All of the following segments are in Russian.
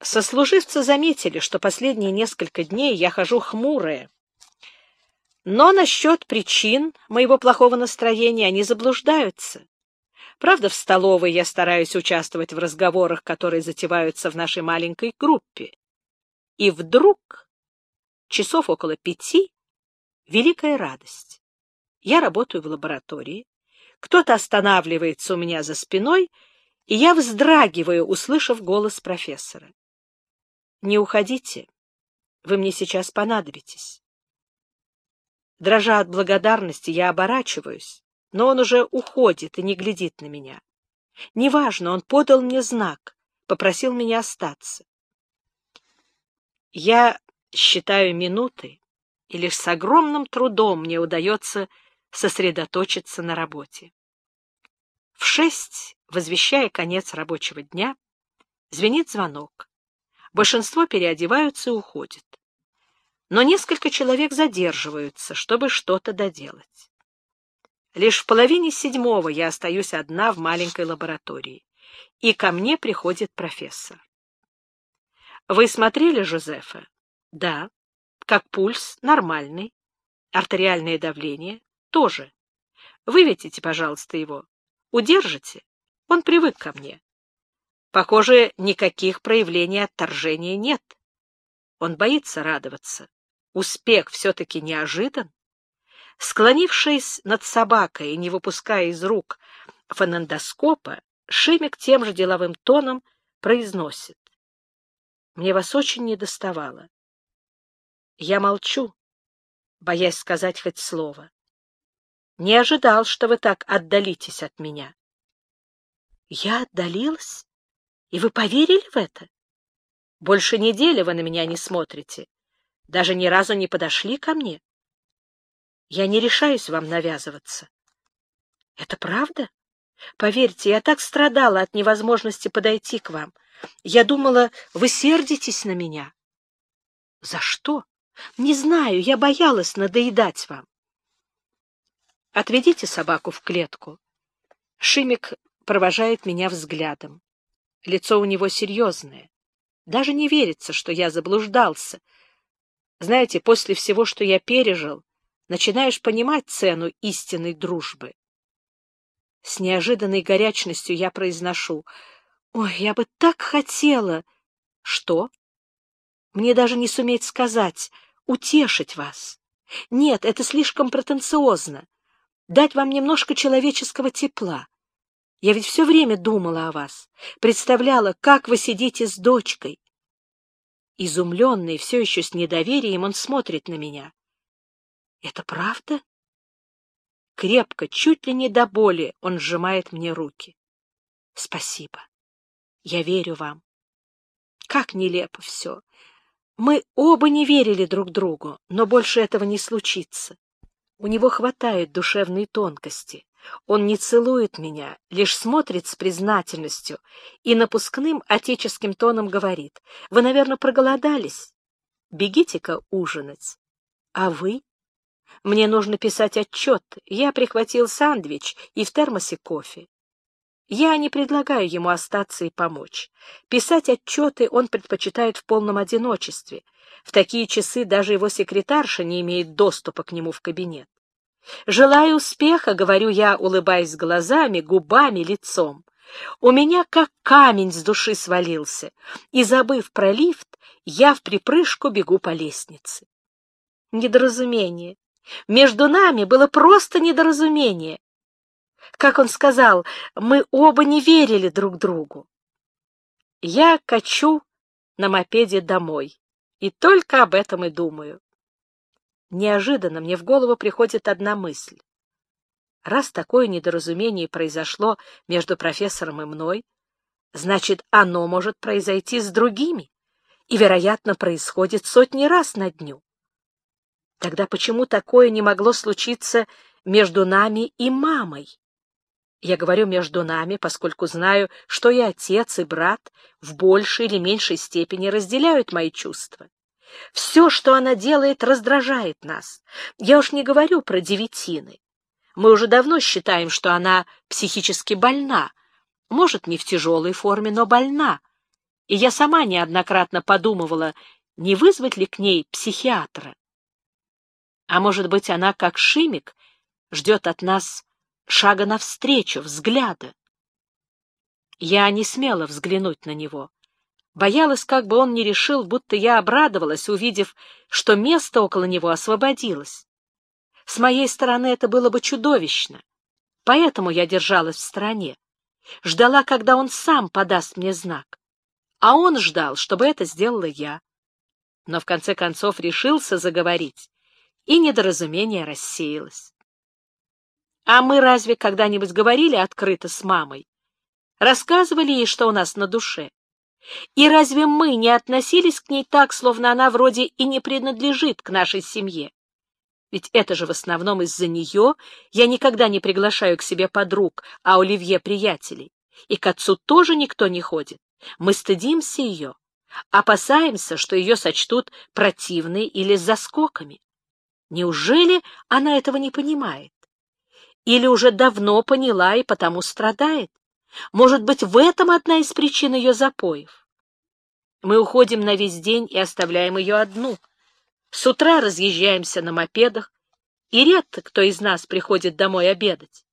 Сослуживцы заметили, что последние несколько дней я хожу хмурая. Но насчет причин моего плохого настроения они заблуждаются. Правда, в столовой я стараюсь участвовать в разговорах, которые затеваются в нашей маленькой группе. И вдруг, часов около пяти, великая радость. Я работаю в лаборатории, кто-то останавливается у меня за спиной, и я вздрагиваю, услышав голос профессора. Не уходите. Вы мне сейчас понадобитесь. Дрожа от благодарности, я оборачиваюсь, но он уже уходит и не глядит на меня. Неважно, он подал мне знак, попросил меня остаться. Я считаю минуты, и лишь с огромным трудом мне удается сосредоточиться на работе. В шесть, возвещая конец рабочего дня, звенит звонок. Большинство переодеваются и уходят. Но несколько человек задерживаются, чтобы что-то доделать. Лишь в половине седьмого я остаюсь одна в маленькой лаборатории, и ко мне приходит профессор. Вы смотрели Жозефа? Да. Как пульс? Нормальный. Артериальное давление? Тоже. Выведите, пожалуйста, его. Удержите. Он привык ко мне. Похоже, никаких проявлений отторжения нет. Он боится радоваться. Успех все-таки неожидан. Склонившись над собакой и не выпуская из рук фонендоскопа, Шимик тем же деловым тоном произносит. Мне вас очень недоставало. Я молчу, боясь сказать хоть слово. Не ожидал, что вы так отдалитесь от меня. Я отдалилась? И вы поверили в это? Больше недели вы на меня не смотрите. Даже ни разу не подошли ко мне. Я не решаюсь вам навязываться. Это правда? Поверьте, я так страдала от невозможности подойти к вам. Я думала, вы сердитесь на меня. За что? Не знаю, я боялась надоедать вам. Отведите собаку в клетку. Шимик провожает меня взглядом. Лицо у него серьезное. Даже не верится, что я заблуждался. Знаете, после всего, что я пережил, начинаешь понимать цену истинной дружбы. С неожиданной горячностью я произношу. Ой, я бы так хотела... Что? Мне даже не суметь сказать, утешить вас. Нет, это слишком претенциозно. Дать вам немножко человеческого тепла. Я ведь все время думала о вас, представляла, как вы сидите с дочкой. Изумленный, все еще с недоверием, он смотрит на меня. Это правда? Крепко, чуть ли не до боли, он сжимает мне руки. Спасибо. Я верю вам. Как нелепо все. Мы оба не верили друг другу, но больше этого не случится. У него хватает душевной тонкости. Он не целует меня, лишь смотрит с признательностью и напускным отеческим тоном говорит. Вы, наверное, проголодались? Бегите-ка ужинать. А вы? Мне нужно писать отчет. Я прихватил сандвич и в термосе кофе. Я не предлагаю ему остаться и помочь. Писать отчеты он предпочитает в полном одиночестве. В такие часы даже его секретарша не имеет доступа к нему в кабинет. Желаю успеха, говорю я, улыбаясь глазами, губами, лицом. У меня как камень с души свалился, и, забыв про лифт, я в припрыжку бегу по лестнице. Недоразумение. Между нами было просто недоразумение. Как он сказал, мы оба не верили друг другу. Я качу на мопеде домой, и только об этом и думаю. Неожиданно мне в голову приходит одна мысль. Раз такое недоразумение произошло между профессором и мной, значит, оно может произойти с другими и, вероятно, происходит сотни раз на дню. Тогда почему такое не могло случиться между нами и мамой? Я говорю «между нами», поскольку знаю, что и отец, и брат в большей или меньшей степени разделяют мои чувства. Все, что она делает, раздражает нас. Я уж не говорю про девятины. Мы уже давно считаем, что она психически больна. Может, не в тяжелой форме, но больна. и я сама неоднократно подумывала, не вызвать ли к ней психиатра. А может быть, она, как Шимик, ждет от нас шага навстречу, взгляда. Я не смела взглянуть на него. Боялась, как бы он не решил, будто я обрадовалась, увидев, что место около него освободилось. С моей стороны это было бы чудовищно, поэтому я держалась в стороне. Ждала, когда он сам подаст мне знак. А он ждал, чтобы это сделала я. Но в конце концов решился заговорить, и недоразумение рассеялось. А мы разве когда-нибудь говорили открыто с мамой? Рассказывали ей, что у нас на душе? И разве мы не относились к ней так, словно она вроде и не принадлежит к нашей семье? Ведь это же в основном из-за нее я никогда не приглашаю к себе подруг, а Оливье — приятелей. И к отцу тоже никто не ходит. Мы стыдимся ее, опасаемся, что ее сочтут противной или с заскоками. Неужели она этого не понимает? Или уже давно поняла и потому страдает? Может быть, в этом одна из причин ее запоев? Мы уходим на весь день и оставляем ее одну. С утра разъезжаемся на мопедах, и редко кто из нас приходит домой обедать.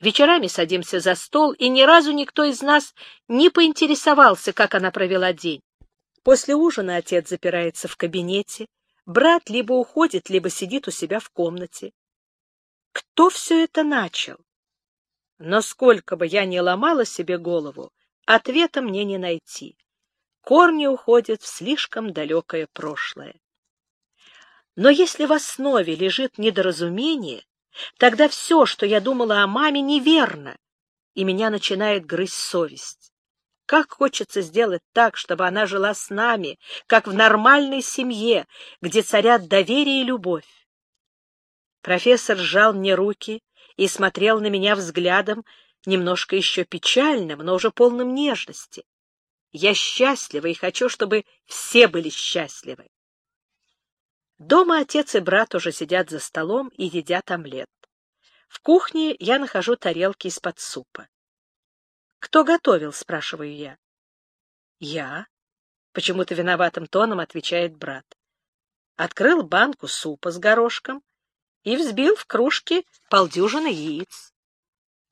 Вечерами садимся за стол, и ни разу никто из нас не поинтересовался, как она провела день. После ужина отец запирается в кабинете, брат либо уходит, либо сидит у себя в комнате. Кто все это начал? Но сколько бы я ни ломала себе голову, ответа мне не найти. Корни уходят в слишком далекое прошлое. Но если в основе лежит недоразумение, тогда все, что я думала о маме, неверно, и меня начинает грызть совесть. Как хочется сделать так, чтобы она жила с нами, как в нормальной семье, где царят доверие и любовь. Профессор сжал мне руки и смотрел на меня взглядом, немножко еще печальным, но уже полным нежности. Я счастлива и хочу, чтобы все были счастливы. Дома отец и брат уже сидят за столом и едят омлет. В кухне я нахожу тарелки из-под супа. «Кто готовил?» — спрашиваю я. «Я?» — почему-то виноватым тоном отвечает брат. Открыл банку супа с горошком и взбил в кружке полдюжины яиц.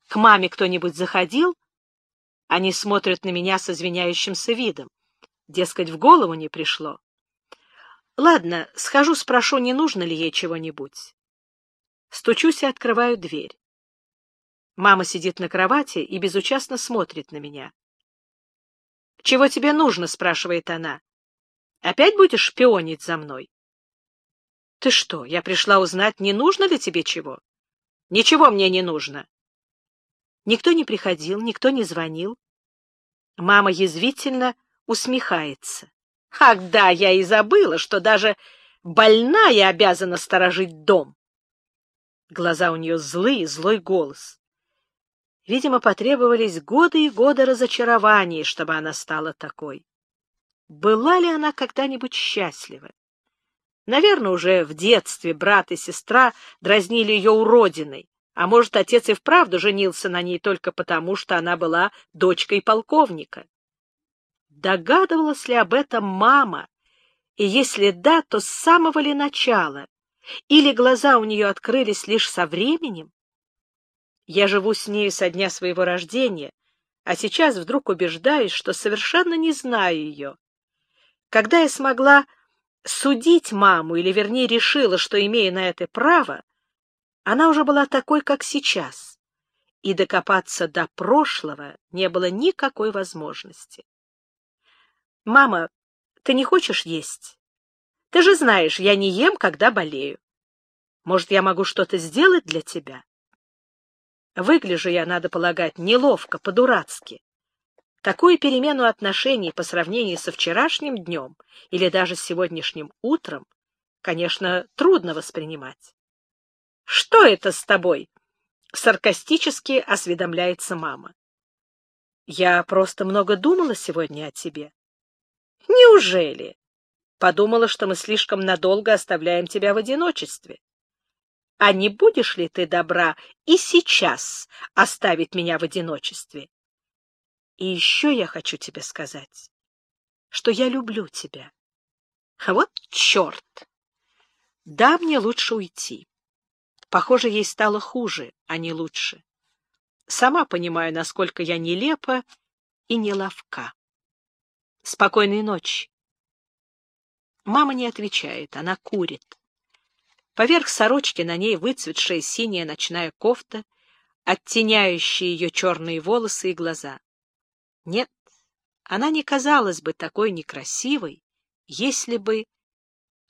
К маме кто-нибудь заходил? Они смотрят на меня с извиняющимся видом. Дескать, в голову не пришло. Ладно, схожу, спрошу, не нужно ли ей чего-нибудь. Стучусь и открываю дверь. Мама сидит на кровати и безучастно смотрит на меня. — Чего тебе нужно? — спрашивает она. — Опять будешь шпионить за мной? — Ты что, я пришла узнать, не нужно ли тебе чего? — Ничего мне не нужно. Никто не приходил, никто не звонил. Мама язвительно усмехается. Ах да, я и забыла, что даже больная обязана сторожить дом. Глаза у нее злые, злой голос. Видимо, потребовались годы и годы разочарований, чтобы она стала такой. Была ли она когда-нибудь счастлива? Наверное, уже в детстве брат и сестра дразнили ее уродиной, а может, отец и вправду женился на ней только потому, что она была дочкой полковника. Догадывалась ли об этом мама? И если да, то с самого ли начала? Или глаза у нее открылись лишь со временем? Я живу с нею со дня своего рождения, а сейчас вдруг убеждаюсь, что совершенно не знаю ее. Когда я смогла судить маму, или вернее решила, что имею на это право, она уже была такой, как сейчас, и докопаться до прошлого не было никакой возможности. «Мама, ты не хочешь есть? Ты же знаешь, я не ем, когда болею. Может, я могу что-то сделать для тебя?» Выгляжу я, надо полагать, неловко, по-дурацки. Такую перемену отношений по сравнению со вчерашним днем или даже с сегодняшним утром, конечно, трудно воспринимать. — Что это с тобой? — саркастически осведомляется мама. — Я просто много думала сегодня о тебе. Неужели? Подумала, что мы слишком надолго оставляем тебя в одиночестве. А не будешь ли ты добра и сейчас оставить меня в одиночестве? И еще я хочу тебе сказать. что я люблю тебя. А вот черт! Да, мне лучше уйти. Похоже, ей стало хуже, а не лучше. Сама понимаю, насколько я нелепа и неловка. Спокойной ночи. Мама не отвечает, она курит. Поверх сорочки на ней выцветшая синяя ночная кофта, оттеняющая ее черные волосы и глаза. Нет, она не казалась бы такой некрасивой, если бы...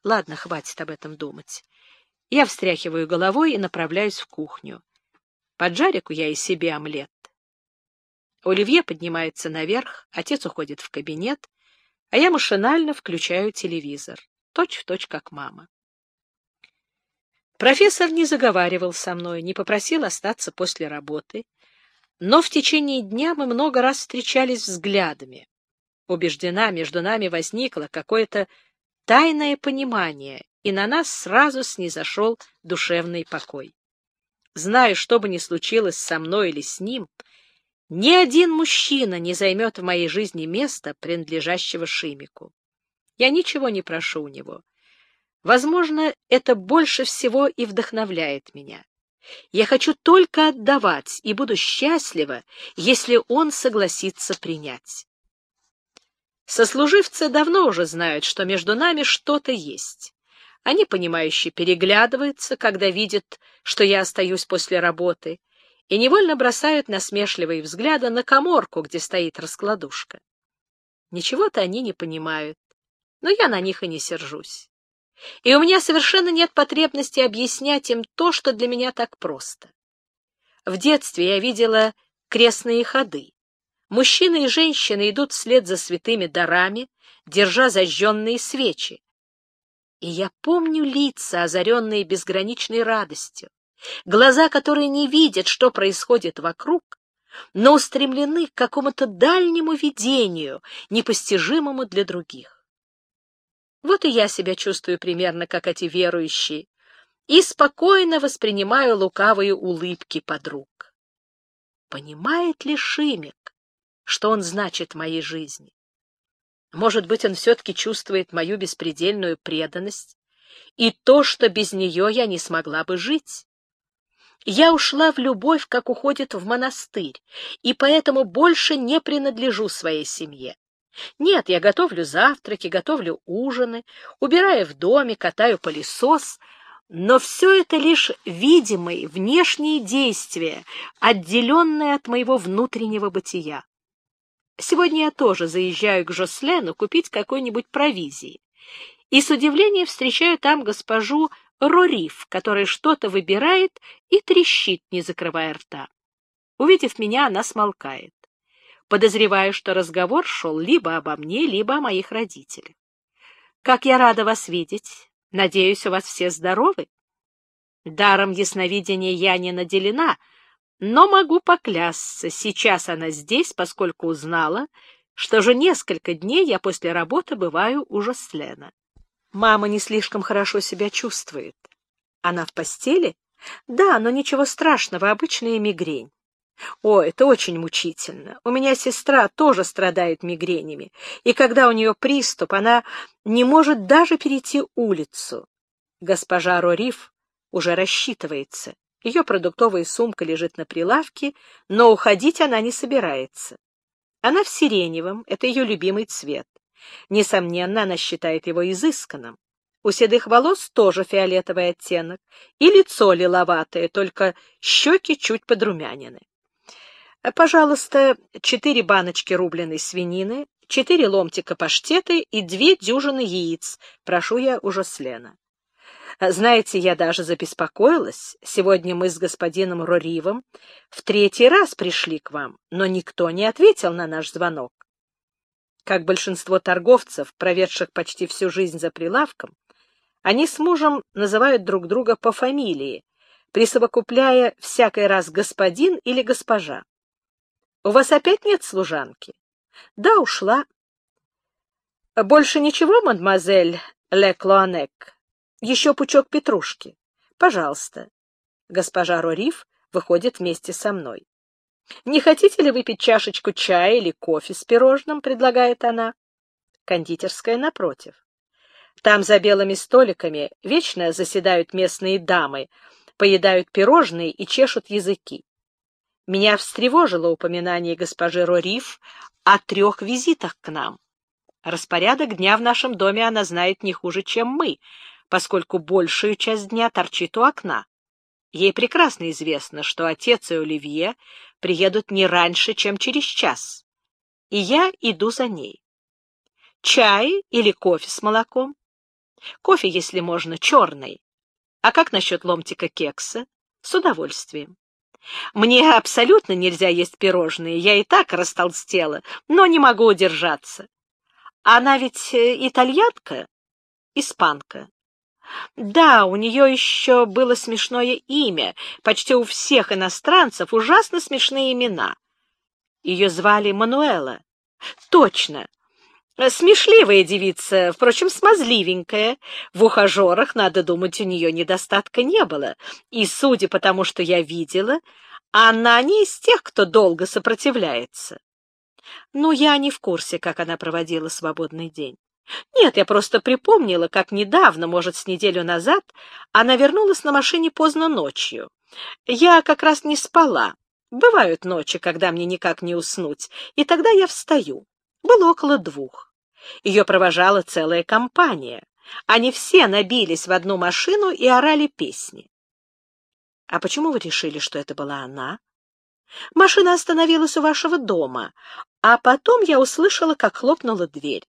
Ладно, хватит об этом думать. Я встряхиваю головой и направляюсь в кухню. Поджарику я и себе омлет. Оливье поднимается наверх, отец уходит в кабинет, а я машинально включаю телевизор, точь в точь как мама. Профессор не заговаривал со мной, не попросил остаться после работы, но в течение дня мы много раз встречались взглядами. Убеждена, между нами возникло какое-то тайное понимание, и на нас сразу снизошел душевный покой. Знаю, что бы ни случилось со мной или с ним, ни один мужчина не займет в моей жизни места, принадлежащего Шимику. Я ничего не прошу у него. Возможно, это больше всего и вдохновляет меня. Я хочу только отдавать и буду счастлива, если он согласится принять. Сослуживцы давно уже знают, что между нами что-то есть. Они, понимающе переглядываются, когда видят, что я остаюсь после работы, и невольно бросают насмешливые взгляды на коморку, где стоит раскладушка. Ничего-то они не понимают, но я на них и не сержусь. И у меня совершенно нет потребности объяснять им то, что для меня так просто. В детстве я видела крестные ходы. Мужчины и женщины идут вслед за святыми дарами, держа зажженные свечи. И я помню лица, озаренные безграничной радостью, глаза, которые не видят, что происходит вокруг, но устремлены к какому-то дальнему видению, непостижимому для других. Вот и я себя чувствую примерно как эти верующие, и спокойно воспринимаю лукавые улыбки подруг. Понимает ли Шимик, что он значит в моей жизни? Может быть, он все-таки чувствует мою беспредельную преданность и то, что без нее я не смогла бы жить. Я ушла в любовь, как уходит в монастырь, и поэтому больше не принадлежу своей семье. Нет, я готовлю завтраки, готовлю ужины, убираю в доме, катаю пылесос, но все это лишь видимые внешние действия, отделенные от моего внутреннего бытия. Сегодня я тоже заезжаю к Жослену купить какой-нибудь провизии. И с удивлением встречаю там госпожу Рориф, которая что-то выбирает и трещит, не закрывая рта. Увидев меня, она смолкает. Подозреваю, что разговор шел либо обо мне, либо о моих родителях. «Как я рада вас видеть! Надеюсь, у вас все здоровы?» Даром ясновидения я не наделена — но могу поклясться, сейчас она здесь, поскольку узнала, что же несколько дней я после работы бываю у Жослена. Мама не слишком хорошо себя чувствует. Она в постели? Да, но ничего страшного, обычная мигрень. О, это очень мучительно. У меня сестра тоже страдает мигренями, и когда у нее приступ, она не может даже перейти улицу. Госпожа Рориф уже рассчитывается. Ее продуктовая сумка лежит на прилавке, но уходить она не собирается. Она в сиреневом, это ее любимый цвет. Несомненно, она считает его изысканным. У седых волос тоже фиолетовый оттенок, и лицо лиловатое, только щеки чуть подрумянины. Пожалуйста, четыре баночки рубленой свинины, четыре ломтика паштеты и две дюжины яиц. Прошу я уже Слена. Знаете, я даже забеспокоилась. Сегодня мы с господином Роривом в третий раз пришли к вам, но никто не ответил на наш звонок. Как большинство торговцев, проведших почти всю жизнь за прилавком, они с мужем называют друг друга по фамилии, присовокупляя всякий раз господин или госпожа. У вас опять нет служанки? Да, ушла. Больше ничего, мадемуазель Ле Клоанек? Еще пучок петрушки. Пожалуйста. Госпожа Рориф выходит вместе со мной. «Не хотите ли выпить чашечку чая или кофе с пирожным?» — предлагает она. кондитерская напротив. Там за белыми столиками вечно заседают местные дамы, поедают пирожные и чешут языки. Меня встревожило упоминание госпожи Рориф о трех визитах к нам. Распорядок дня в нашем доме она знает не хуже, чем мы, поскольку большую часть дня торчит у окна. Ей прекрасно известно, что отец и Оливье приедут не раньше, чем через час. И я иду за ней. Чай или кофе с молоком? Кофе, если можно, черный. А как насчет ломтика кекса? С удовольствием. Мне абсолютно нельзя есть пирожные, я и так растолстела, но не могу удержаться. Она ведь э, итальянка? Испанка. Да, у нее еще было смешное имя. Почти у всех иностранцев ужасно смешные имена. Ее звали Мануэла. Точно. Смешливая девица, впрочем, смазливенькая. В ухажерах, надо думать, у нее недостатка не было. И, судя по тому, что я видела, она не из тех, кто долго сопротивляется. Но я не в курсе, как она проводила свободный день. Нет, я просто припомнила, как недавно, может, с неделю назад, она вернулась на машине поздно ночью. Я как раз не спала. Бывают ночи, когда мне никак не уснуть, и тогда я встаю. Было около двух. Ее провожала целая компания. Они все набились в одну машину и орали песни. — А почему вы решили, что это была она? — Машина остановилась у вашего дома, а потом я услышала, как хлопнула дверь.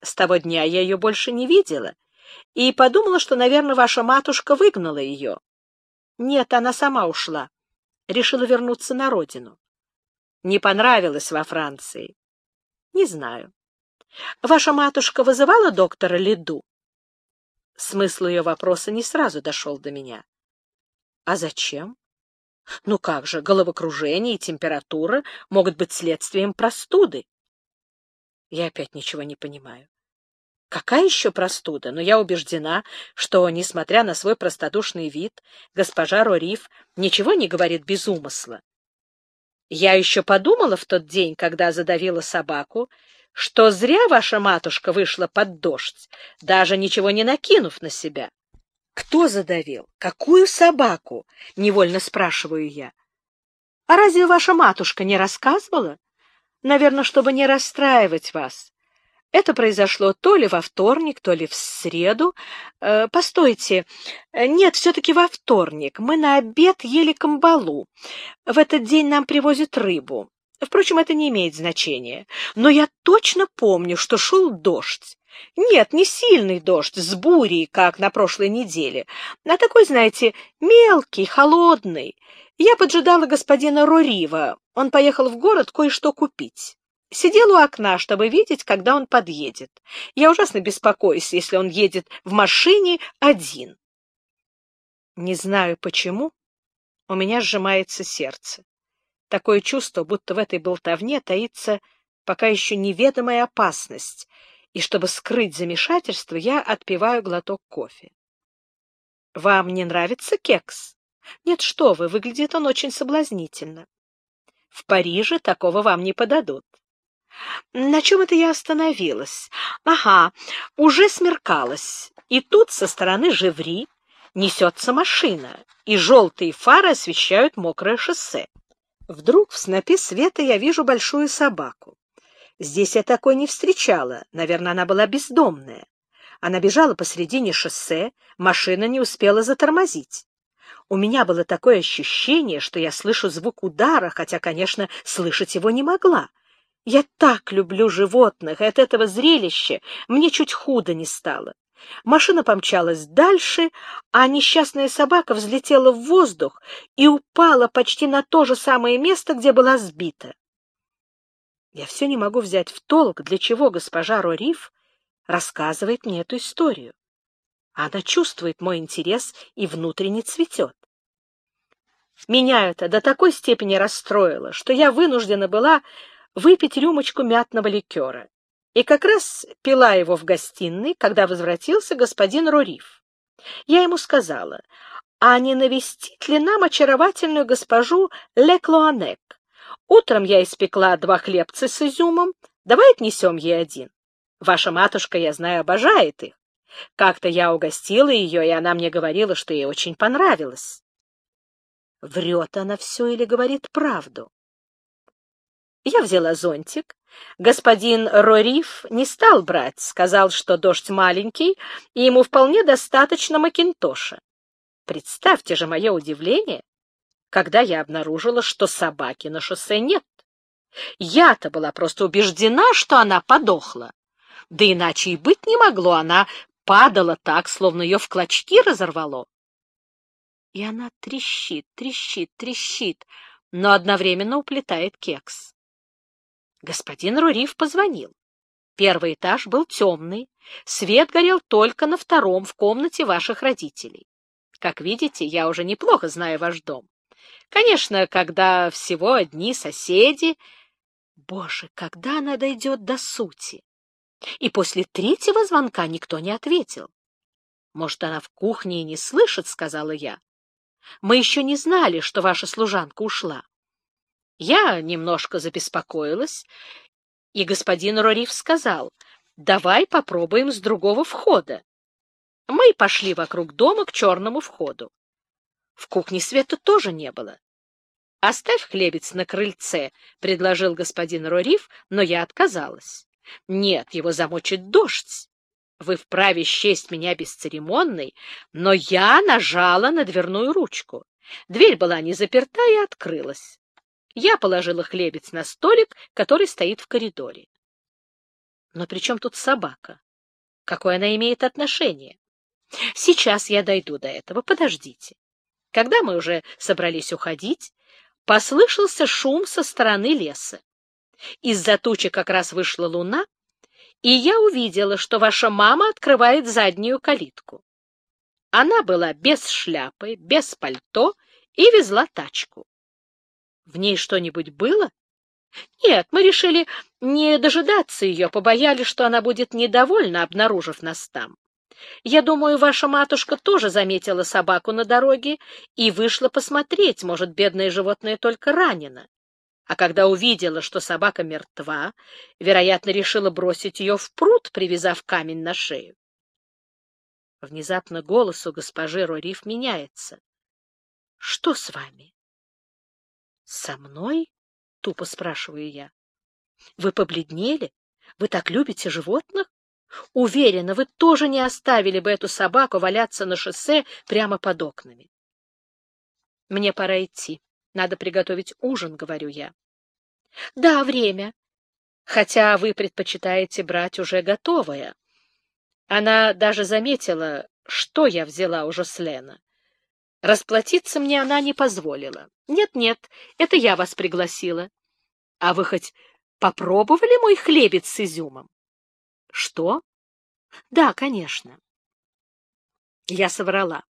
С того дня я ее больше не видела и подумала, что, наверное, ваша матушка выгнала ее. Нет, она сама ушла. Решила вернуться на родину. Не понравилось во Франции. Не знаю. Ваша матушка вызывала доктора Лиду? Смысл ее вопроса не сразу дошел до меня. А зачем? Ну как же, головокружение и температура могут быть следствием простуды. Я опять ничего не понимаю. Какая еще простуда? Но я убеждена, что, несмотря на свой простодушный вид, госпожа Рориф ничего не говорит без умысла. Я еще подумала в тот день, когда задавила собаку, что зря ваша матушка вышла под дождь, даже ничего не накинув на себя. Кто задавил? Какую собаку? Невольно спрашиваю я. А разве ваша матушка не рассказывала? Наверное, чтобы не расстраивать вас. Это произошло то ли во вторник, то ли в среду. Э, постойте, нет, все-таки во вторник. Мы на обед ели камбалу. В этот день нам привозят рыбу. Впрочем, это не имеет значения. Но я точно помню, что шел дождь. Нет, не сильный дождь, с бурей, как на прошлой неделе, а такой, знаете, мелкий, холодный. Я поджидала господина Рорива. Он поехал в город кое-что купить. Сидел у окна, чтобы видеть, когда он подъедет. Я ужасно беспокоюсь, если он едет в машине один. Не знаю почему, у меня сжимается сердце. Такое чувство, будто в этой болтовне таится пока еще неведомая опасность, и чтобы скрыть замешательство, я отпиваю глоток кофе. Вам не нравится кекс? Нет, что вы, выглядит он очень соблазнительно. В Париже такого вам не подадут. На чем это я остановилась? Ага, уже смеркалось, и тут со стороны Живри несется машина, и желтые фары освещают мокрое шоссе. Вдруг в снопе света я вижу большую собаку. Здесь я такой не встречала, наверное, она была бездомная. Она бежала посредине шоссе, машина не успела затормозить. У меня было такое ощущение, что я слышу звук удара, хотя, конечно, слышать его не могла. Я так люблю животных, и от этого зрелища мне чуть худо не стало. Машина помчалась дальше, а несчастная собака взлетела в воздух и упала почти на то же самое место, где была сбита. Я все не могу взять в толк, для чего госпожа Рориф рассказывает мне эту историю. Она чувствует мой интерес и внутренне цветет. Меня это до такой степени расстроило, что я вынуждена была выпить рюмочку мятного ликера. И как раз пила его в гостиной, когда возвратился господин Рориф. Я ему сказала, а не навестить ли нам очаровательную госпожу Леклуанек? Утром я испекла два хлебца с изюмом, давай отнесем ей один. Ваша матушка, я знаю, обожает их. Как-то я угостила ее, и она мне говорила, что ей очень понравилось. Врет она все или говорит правду? Я взяла зонтик. Господин Рориф не стал брать, сказал, что дождь маленький, и ему вполне достаточно макинтоша. Представьте же мое удивление, когда я обнаружила, что собаки на шоссе нет. Я-то была просто убеждена, что она подохла. Да иначе и быть не могло, она падала так, словно ее в клочки разорвало. И она трещит, трещит, трещит, но одновременно уплетает кекс. Господин Руриф позвонил. Первый этаж был темный, свет горел только на втором в комнате ваших родителей. Как видите, я уже неплохо знаю ваш дом. Конечно, когда всего одни соседи... Боже, когда она дойдет до сути? И после третьего звонка никто не ответил. Может, она в кухне и не слышит, — сказала я. Мы еще не знали, что ваша служанка ушла. Я немножко забеспокоилась, и господин Рориф сказал, давай попробуем с другого входа. Мы пошли вокруг дома к черному входу. В кухне света тоже не было. «Оставь хлебец на крыльце», — предложил господин Рориф, но я отказалась. «Нет, его замочит дождь. Вы вправе счесть меня бесцеремонной, но я нажала на дверную ручку. Дверь была не заперта и открылась. Я положила хлебец на столик, который стоит в коридоре. Но при чем тут собака? Какое она имеет отношение? Сейчас я дойду до этого, подождите. Когда мы уже собрались уходить, послышался шум со стороны леса. Из-за тучи как раз вышла луна, и я увидела, что ваша мама открывает заднюю калитку. Она была без шляпы, без пальто и везла тачку. В ней что-нибудь было? Нет, мы решили не дожидаться ее, побоялись, что она будет недовольна, обнаружив нас там. Я думаю, ваша матушка тоже заметила собаку на дороге и вышла посмотреть, может, бедное животное только ранено. А когда увидела, что собака мертва, вероятно, решила бросить ее в пруд, привязав камень на шею. Внезапно голос у госпожи Рориф меняется. — Что с вами? — Со мной? — тупо спрашиваю я. — Вы побледнели? Вы так любите животных? Уверена, вы тоже не оставили бы эту собаку валяться на шоссе прямо под окнами. Мне пора идти. Надо приготовить ужин, говорю я. Да, время. Хотя вы предпочитаете брать уже готовое. Она даже заметила, что я взяла уже с Лена. Расплатиться мне она не позволила. Нет-нет, это я вас пригласила. А вы хоть попробовали мой хлебец с изюмом? Что? Да, конечно. Я соврала.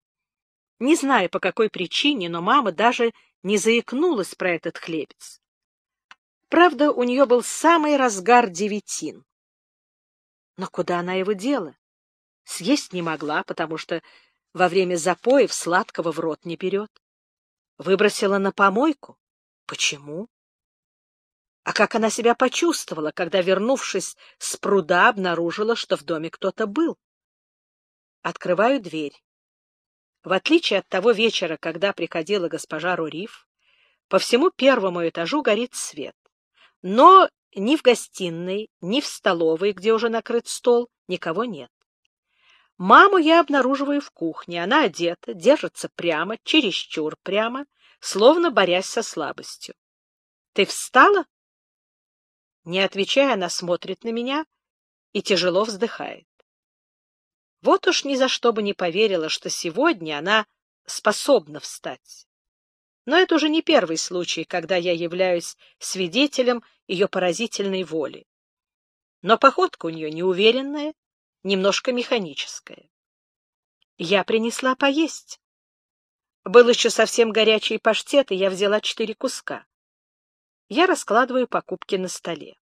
Не знаю, по какой причине, но мама даже не заикнулась про этот хлебец. Правда, у нее был самый разгар девятин. Но куда она его дела? Съесть не могла, потому что во время запоев сладкого в рот не берет. Выбросила на помойку. Почему? А как она себя почувствовала, когда, вернувшись с пруда, обнаружила, что в доме кто-то был? Открываю дверь. В отличие от того вечера, когда приходила госпожа Руриф, по всему первому этажу горит свет. Но ни в гостиной, ни в столовой, где уже накрыт стол, никого нет. Маму я обнаруживаю в кухне. Она одета, держится прямо, чересчур прямо, словно борясь со слабостью. — Ты встала? Не отвечая, она смотрит на меня и тяжело вздыхает. Вот уж ни за что бы не поверила, что сегодня она способна встать. Но это уже не первый случай, когда я являюсь свидетелем ее поразительной воли. Но походка у нее неуверенная, немножко механическая. Я принесла поесть. Был еще совсем горячий паштет, и я взяла четыре куска. Я раскладываю покупки на столе.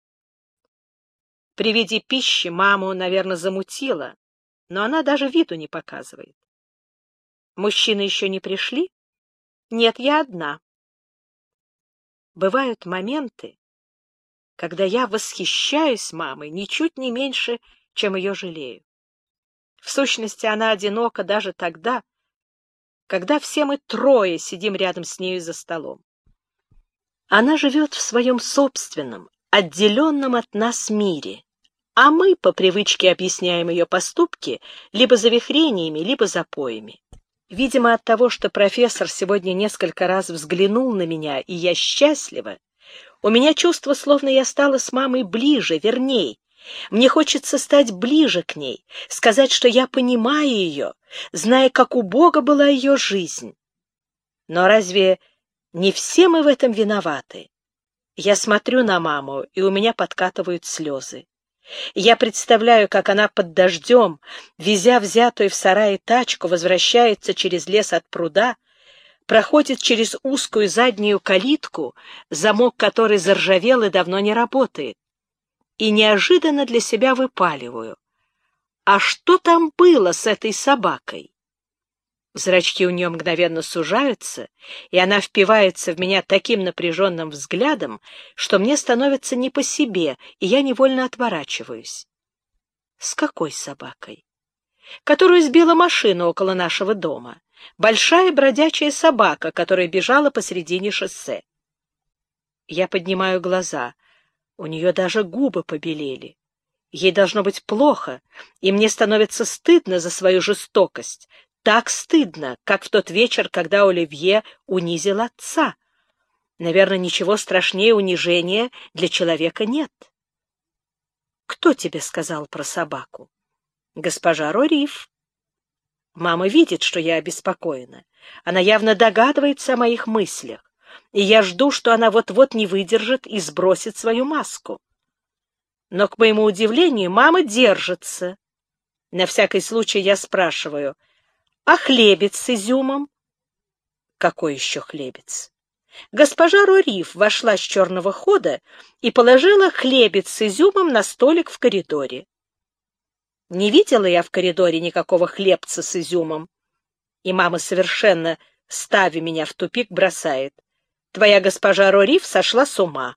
При виде пищи маму, наверное, замутила, но она даже виду не показывает. Мужчины еще не пришли? Нет, я одна. Бывают моменты, когда я восхищаюсь мамой ничуть не меньше, чем ее жалею. В сущности, она одинока даже тогда, когда все мы трое сидим рядом с нею за столом. Она живет в своем собственном, отделенном от нас мире, а мы по привычке объясняем ее поступки либо завихрениями, либо запоями. Видимо, от того, что профессор сегодня несколько раз взглянул на меня, и я счастлива, у меня чувство, словно я стала с мамой ближе, верней. Мне хочется стать ближе к ней, сказать, что я понимаю ее, зная, как убога была ее жизнь. Но разве не все мы в этом виноваты? Я смотрю на маму, и у меня подкатывают слезы. Я представляю, как она под дождем, везя взятую в сарае тачку, возвращается через лес от пруда, проходит через узкую заднюю калитку, замок которой заржавел и давно не работает, и неожиданно для себя выпаливаю. А что там было с этой собакой? Зрачки у нее мгновенно сужаются, и она впивается в меня таким напряженным взглядом, что мне становится не по себе, и я невольно отворачиваюсь. С какой собакой? Которую сбила машина около нашего дома. Большая бродячая собака, которая бежала посредине шоссе. Я поднимаю глаза. У нее даже губы побелели. Ей должно быть плохо, и мне становится стыдно за свою жестокость, так стыдно, как в тот вечер, когда Оливье унизил отца. Наверное, ничего страшнее унижения для человека нет. Кто тебе сказал про собаку? Госпожа Рориф. Мама видит, что я обеспокоена. Она явно догадывается о моих мыслях, и я жду, что она вот-вот не выдержит и сбросит свою маску. Но, к моему удивлению, мама держится. На всякий случай я спрашиваю — а хлебец с изюмом? Какой еще хлебец? Госпожа Рориф вошла с черного хода и положила хлебец с изюмом на столик в коридоре. Не видела я в коридоре никакого хлебца с изюмом. И мама, совершенно ставя меня в тупик, бросает. Твоя госпожа Рориф сошла с ума.